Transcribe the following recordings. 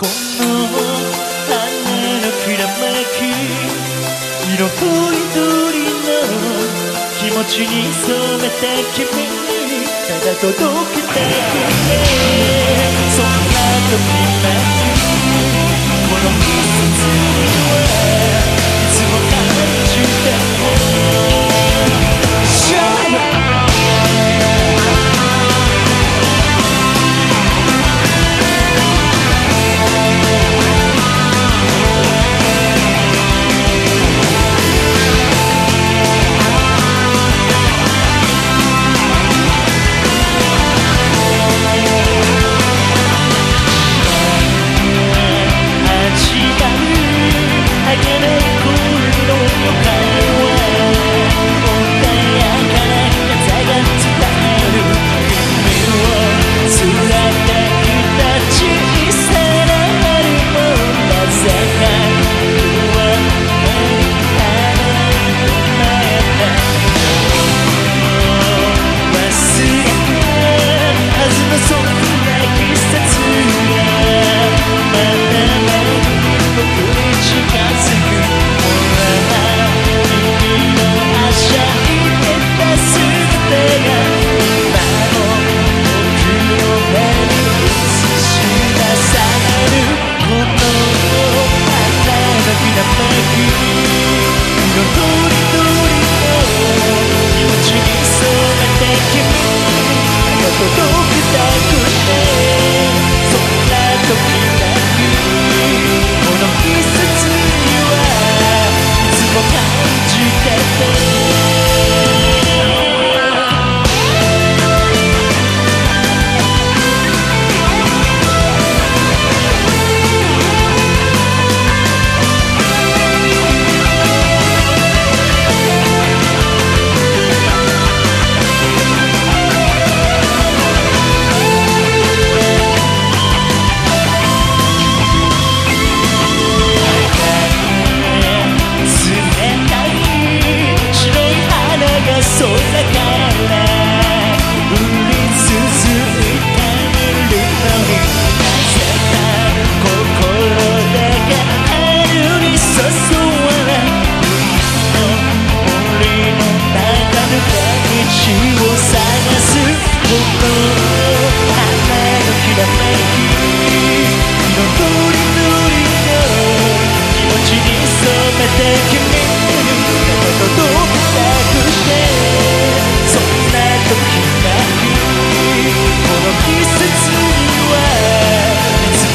この羽のきらめき色とりどりの気持ちに染めた君にただ届けてくれ。そんな時までこの季節には。meu carro.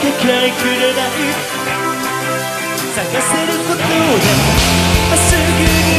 抱えれない。探せることがすぐに